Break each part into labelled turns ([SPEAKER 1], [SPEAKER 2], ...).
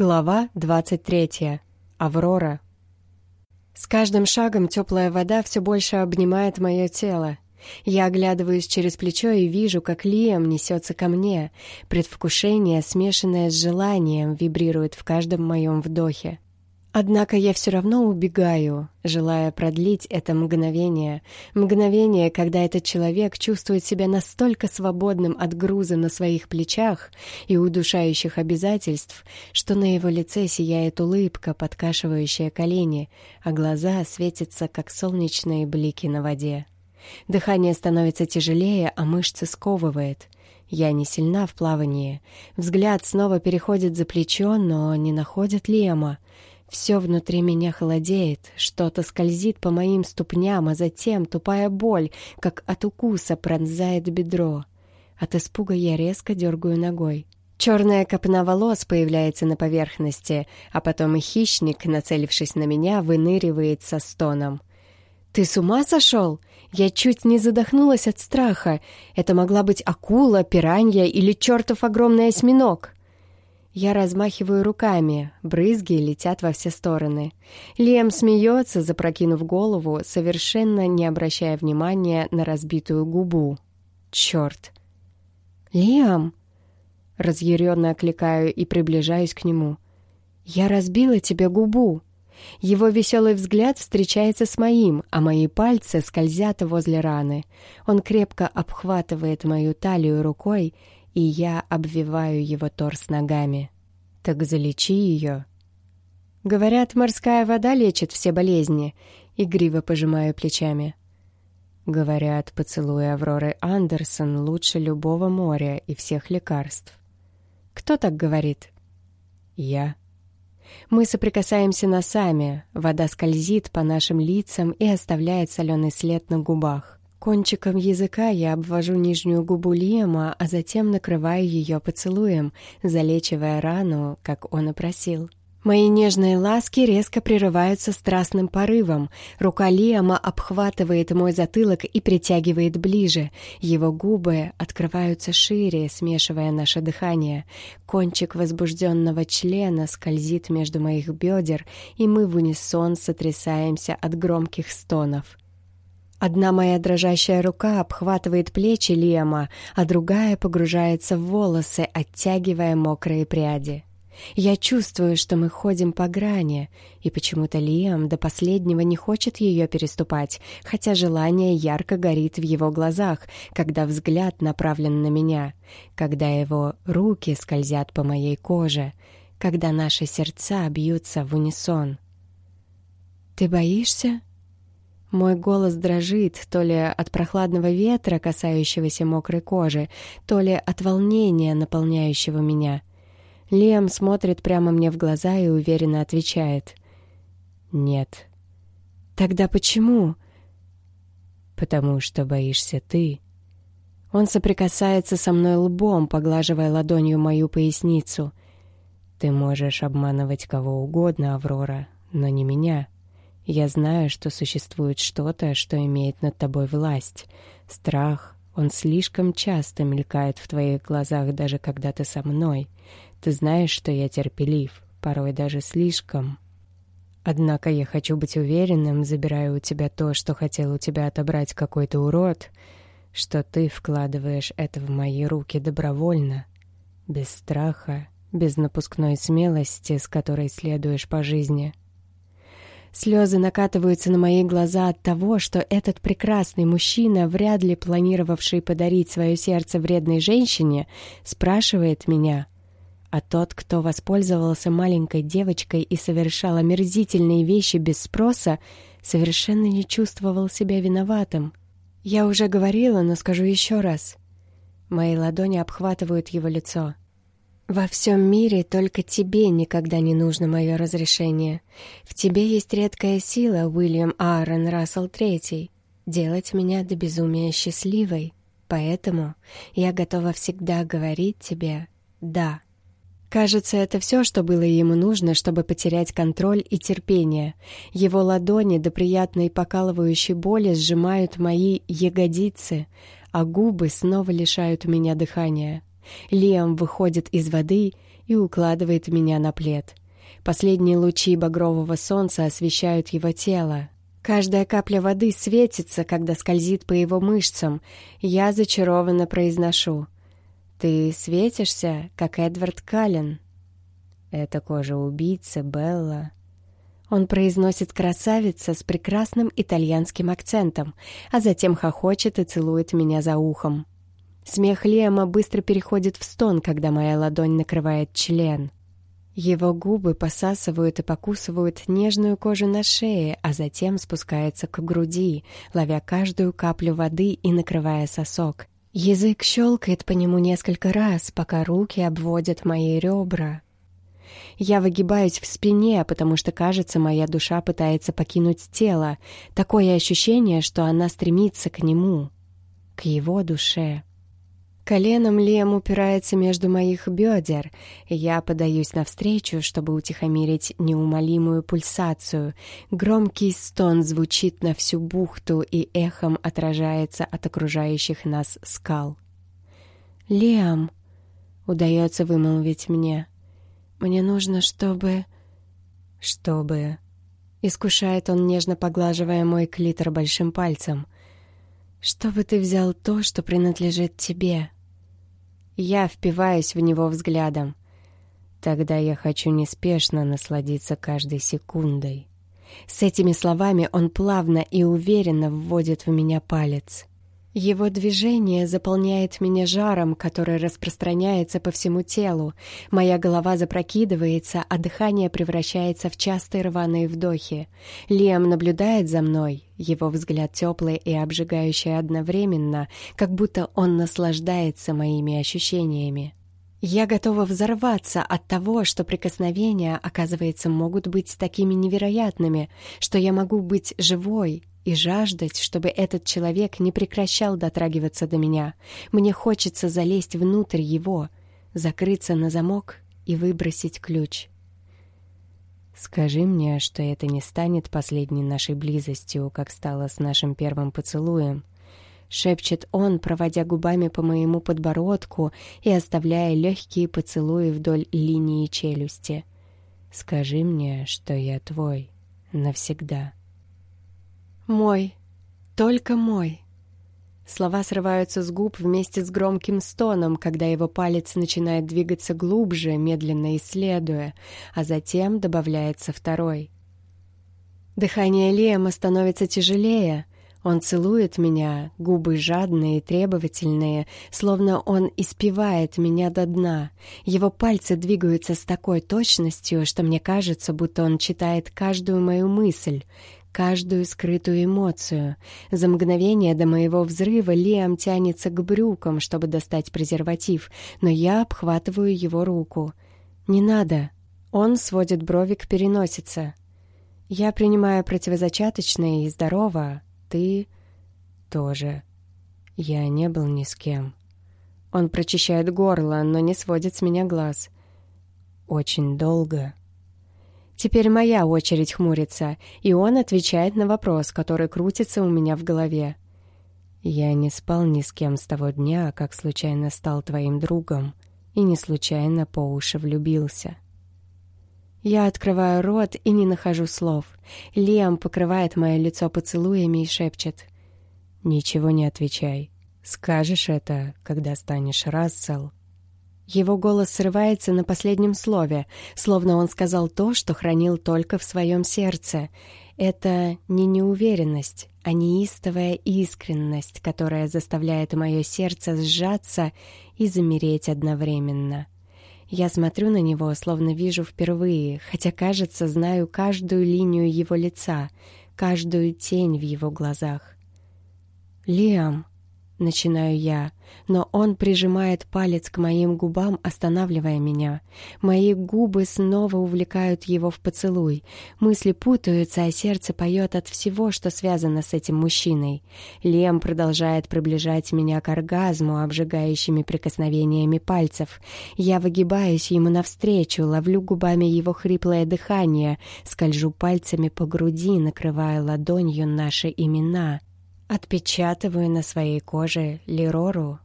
[SPEAKER 1] Глава 23. Аврора. С каждым шагом теплая вода все больше обнимает мое тело. Я оглядываюсь через плечо и вижу, как Лиам несется ко мне. Предвкушение, смешанное с желанием, вибрирует в каждом моем вдохе. Однако я все равно убегаю, желая продлить это мгновение. Мгновение, когда этот человек чувствует себя настолько свободным от груза на своих плечах и удушающих обязательств, что на его лице сияет улыбка, подкашивающая колени, а глаза светятся, как солнечные блики на воде. Дыхание становится тяжелее, а мышцы сковывает. Я не сильна в плавании. Взгляд снова переходит за плечо, но не находит Лема. Все внутри меня холодеет, что-то скользит по моим ступням, а затем тупая боль, как от укуса, пронзает бедро. От испуга я резко дергаю ногой. Черная копна волос появляется на поверхности, а потом и хищник, нацелившись на меня, выныривает со стоном. «Ты с ума сошел? Я чуть не задохнулась от страха. Это могла быть акула, пиранья или чертов огромный осьминог». Я размахиваю руками, брызги летят во все стороны. Лем смеется, запрокинув голову, совершенно не обращая внимания на разбитую губу. Черт! Лиам! Разъяренно окликаю и приближаюсь к нему. Я разбила тебе губу. Его веселый взгляд встречается с моим, а мои пальцы скользят возле раны. Он крепко обхватывает мою талию рукой и я обвиваю его торс ногами. Так залечи ее. Говорят, морская вода лечит все болезни. Игриво пожимаю плечами. Говорят, поцелуй Авроры Андерсон лучше любого моря и всех лекарств. Кто так говорит? Я. Мы соприкасаемся носами, вода скользит по нашим лицам и оставляет соленый след на губах. Кончиком языка я обвожу нижнюю губу Лиама, а затем накрываю ее поцелуем, залечивая рану, как он и просил. Мои нежные ласки резко прерываются страстным порывом. Рука Лиама обхватывает мой затылок и притягивает ближе. Его губы открываются шире, смешивая наше дыхание. Кончик возбужденного члена скользит между моих бедер, и мы в унисон сотрясаемся от громких стонов. Одна моя дрожащая рука обхватывает плечи Лема, а другая погружается в волосы, оттягивая мокрые пряди. Я чувствую, что мы ходим по грани, и почему-то Лиам до последнего не хочет ее переступать, хотя желание ярко горит в его глазах, когда взгляд направлен на меня, когда его руки скользят по моей коже, когда наши сердца бьются в унисон. «Ты боишься?» Мой голос дрожит то ли от прохладного ветра, касающегося мокрой кожи, то ли от волнения, наполняющего меня. Лем смотрит прямо мне в глаза и уверенно отвечает. «Нет». «Тогда почему?» «Потому что боишься ты». Он соприкасается со мной лбом, поглаживая ладонью мою поясницу. «Ты можешь обманывать кого угодно, Аврора, но не меня». Я знаю, что существует что-то, что имеет над тобой власть. Страх, он слишком часто мелькает в твоих глазах, даже когда ты со мной. Ты знаешь, что я терпелив, порой даже слишком. Однако я хочу быть уверенным, забирая у тебя то, что хотел у тебя отобрать какой-то урод, что ты вкладываешь это в мои руки добровольно, без страха, без напускной смелости, с которой следуешь по жизни. Слезы накатываются на мои глаза от того, что этот прекрасный мужчина, вряд ли планировавший подарить свое сердце вредной женщине, спрашивает меня. А тот, кто воспользовался маленькой девочкой и совершал омерзительные вещи без спроса, совершенно не чувствовал себя виноватым. Я уже говорила, но скажу еще раз. Мои ладони обхватывают его лицо. Во всем мире только тебе никогда не нужно мое разрешение. В тебе есть редкая сила, Уильям Аарон Рассел Третий, делать меня до безумия счастливой. Поэтому я готова всегда говорить тебе «да». Кажется, это все, что было ему нужно, чтобы потерять контроль и терпение. Его ладони до приятной покалывающей боли сжимают мои ягодицы, а губы снова лишают меня дыхания. Лиам выходит из воды, и укладывает меня на плед. Последние лучи багрового солнца освещают его тело. Каждая капля воды светится, когда скользит по его мышцам. Я зачарованно произношу. «Ты светишься, как Эдвард Каллен». «Это кожа убийцы, Белла». Он произносит «красавица» с прекрасным итальянским акцентом, а затем хохочет и целует меня за ухом. Смех Лема быстро переходит в стон, когда моя ладонь накрывает член. Его губы посасывают и покусывают нежную кожу на шее, а затем спускается к груди, ловя каждую каплю воды и накрывая сосок. Язык щелкает по нему несколько раз, пока руки обводят мои ребра. Я выгибаюсь в спине, потому что, кажется, моя душа пытается покинуть тело. Такое ощущение, что она стремится к нему, к его душе. Коленом Лем упирается между моих бедер, и я подаюсь навстречу, чтобы утихомирить неумолимую пульсацию. Громкий стон звучит на всю бухту и эхом отражается от окружающих нас скал. «Лем!» — удается вымолвить мне. «Мне нужно, чтобы...» «Чтобы...» — искушает он, нежно поглаживая мой клитор большим пальцем. «Чтобы ты взял то, что принадлежит тебе». Я впиваюсь в него взглядом. Тогда я хочу неспешно насладиться каждой секундой. С этими словами он плавно и уверенно вводит в меня палец. Его движение заполняет меня жаром, который распространяется по всему телу. Моя голова запрокидывается, а дыхание превращается в частые рваные вдохи. Лиам наблюдает за мной. Его взгляд теплый и обжигающий одновременно, как будто он наслаждается моими ощущениями. Я готова взорваться от того, что прикосновения, оказывается, могут быть такими невероятными, что я могу быть живой, и жаждать, чтобы этот человек не прекращал дотрагиваться до меня. Мне хочется залезть внутрь его, закрыться на замок и выбросить ключ. «Скажи мне, что это не станет последней нашей близостью, как стало с нашим первым поцелуем», — шепчет он, проводя губами по моему подбородку и оставляя легкие поцелуи вдоль линии челюсти. «Скажи мне, что я твой навсегда». «Мой, только мой». Слова срываются с губ вместе с громким стоном, когда его палец начинает двигаться глубже, медленно исследуя, а затем добавляется второй. Дыхание Лема становится тяжелее. Он целует меня, губы жадные и требовательные, словно он испевает меня до дна. Его пальцы двигаются с такой точностью, что мне кажется, будто он читает каждую мою мысль, каждую скрытую эмоцию. За мгновение до моего взрыва Лиам тянется к брюкам, чтобы достать презерватив, но я обхватываю его руку. «Не надо». Он сводит брови к переносице. «Я принимаю противозачаточные и здорово. Ты тоже. Я не был ни с кем». Он прочищает горло, но не сводит с меня глаз. «Очень долго». Теперь моя очередь хмуриться, и он отвечает на вопрос, который крутится у меня в голове. «Я не спал ни с кем с того дня, как случайно стал твоим другом, и не случайно по уши влюбился». Я открываю рот и не нахожу слов. Лиам покрывает мое лицо поцелуями и шепчет. «Ничего не отвечай. Скажешь это, когда станешь Рассел, его голос срывается на последнем слове, словно он сказал то, что хранил только в своем сердце. Это не неуверенность, а неистовая искренность, которая заставляет мое сердце сжаться и замереть одновременно. Я смотрю на него, словно вижу впервые, хотя, кажется, знаю каждую линию его лица, каждую тень в его глазах. «Лиам», Начинаю я, но он прижимает палец к моим губам, останавливая меня. Мои губы снова увлекают его в поцелуй. Мысли путаются, а сердце поет от всего, что связано с этим мужчиной. Лем продолжает приближать меня к оргазму, обжигающими прикосновениями пальцев. Я выгибаюсь ему навстречу, ловлю губами его хриплое дыхание, скольжу пальцами по груди, накрывая ладонью наши имена — Отпечатываю на своей коже Лирору.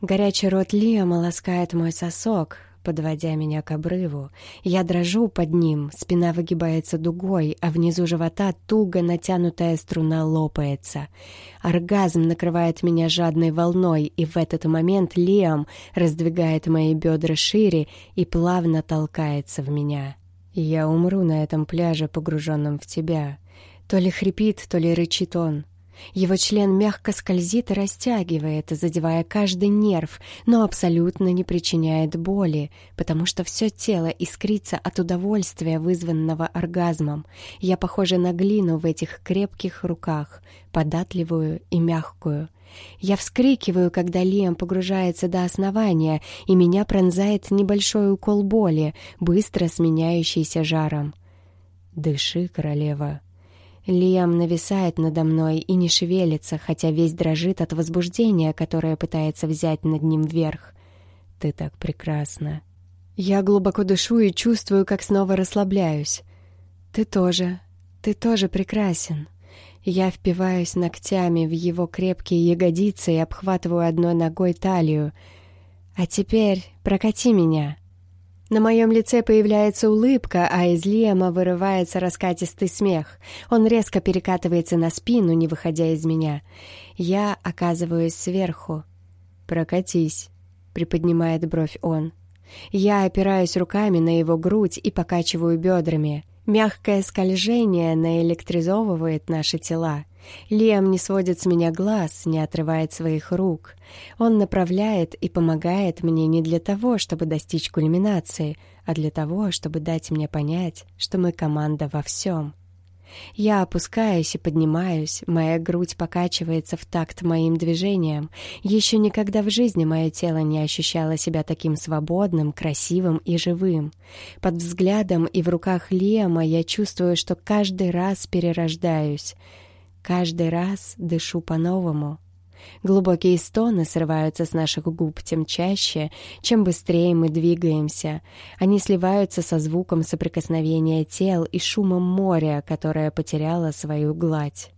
[SPEAKER 1] Горячий рот Лиама ласкает мой сосок, подводя меня к обрыву. Я дрожу под ним, спина выгибается дугой, а внизу живота туго натянутая струна лопается. Оргазм накрывает меня жадной волной, и в этот момент Лиам раздвигает мои бедра шире и плавно толкается в меня. Я умру на этом пляже, погруженном в тебя. То ли хрипит, то ли рычит он. Его член мягко скользит и растягивает, задевая каждый нерв, но абсолютно не причиняет боли, потому что все тело искрится от удовольствия, вызванного оргазмом. Я похожа на глину в этих крепких руках, податливую и мягкую. Я вскрикиваю, когда Лиам погружается до основания, и меня пронзает небольшой укол боли, быстро сменяющийся жаром. «Дыши, королева», Лиам нависает надо мной и не шевелится, хотя весь дрожит от возбуждения, которое пытается взять над ним верх. «Ты так прекрасна». Я глубоко дышу и чувствую, как снова расслабляюсь. «Ты тоже. Ты тоже прекрасен». Я впиваюсь ногтями в его крепкие ягодицы и обхватываю одной ногой талию. «А теперь прокати меня». На моем лице появляется улыбка, а из Лиама вырывается раскатистый смех. Он резко перекатывается на спину, не выходя из меня. Я оказываюсь сверху. «Прокатись», — приподнимает бровь он. Я опираюсь руками на его грудь и покачиваю бедрами. Мягкое скольжение наэлектризовывает наши тела. Лиам не сводит с меня глаз, не отрывает своих рук. Он направляет и помогает мне не для того, чтобы достичь кульминации, а для того, чтобы дать мне понять, что мы команда во всем. Я опускаюсь и поднимаюсь, моя грудь покачивается в такт моим движениям. Еще никогда в жизни мое тело не ощущало себя таким свободным, красивым и живым. Под взглядом и в руках Лиама я чувствую, что каждый раз перерождаюсь — Каждый раз дышу по-новому. Глубокие стоны срываются с наших губ тем чаще, чем быстрее мы двигаемся. Они сливаются со звуком соприкосновения тел и шумом моря, которое потеряло свою гладь.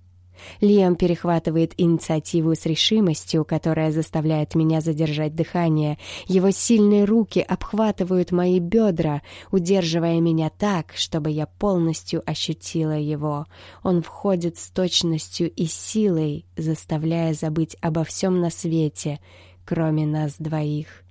[SPEAKER 1] Лиам перехватывает инициативу с решимостью, которая заставляет меня задержать дыхание. Его сильные руки обхватывают мои бедра, удерживая меня так, чтобы я полностью ощутила его. Он входит с точностью и силой, заставляя забыть обо всем на свете, кроме нас двоих.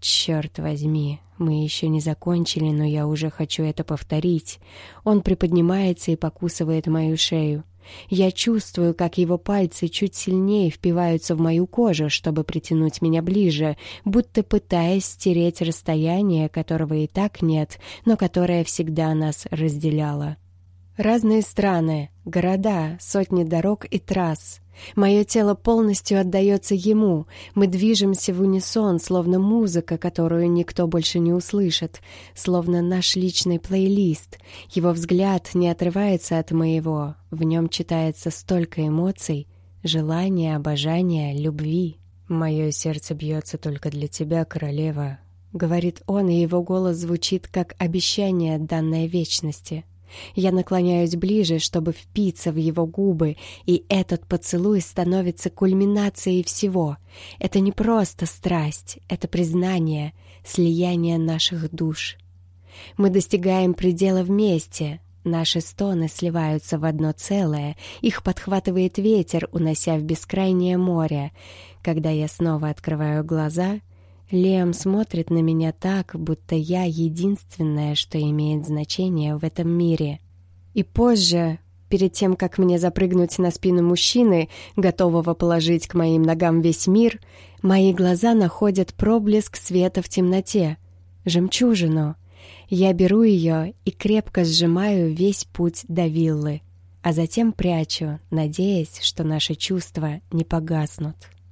[SPEAKER 1] Черт возьми, мы еще не закончили, но я уже хочу это повторить. Он приподнимается и покусывает мою шею. Я чувствую, как его пальцы чуть сильнее впиваются в мою кожу, чтобы притянуть меня ближе, будто пытаясь стереть расстояние, которого и так нет, но которое всегда нас разделяло. Разные страны, города, сотни дорог и трасс. Мое тело полностью отдается ему. Мы движемся в унисон, словно музыка, которую никто больше не услышит, словно наш личный плейлист. Его взгляд не отрывается от моего. В нем читается столько эмоций, желания, обожания, любви. «Мое сердце бьется только для тебя, королева», — говорит он, и его голос звучит как обещание данной вечности. Я наклоняюсь ближе, чтобы впиться в его губы, и этот поцелуй становится кульминацией всего. Это не просто страсть, это признание, слияние наших душ. Мы достигаем предела вместе, Наши стоны сливаются в одно целое, их подхватывает ветер, унося в бескрайнее море. Когда я снова открываю глаза — Лем смотрит на меня так, будто я единственное, что имеет значение в этом мире. И позже, перед тем, как мне запрыгнуть на спину мужчины, готового положить к моим ногам весь мир, мои глаза находят проблеск света в темноте, жемчужину. Я беру ее и крепко сжимаю весь путь до виллы, а затем прячу, надеясь, что наши чувства не погаснут.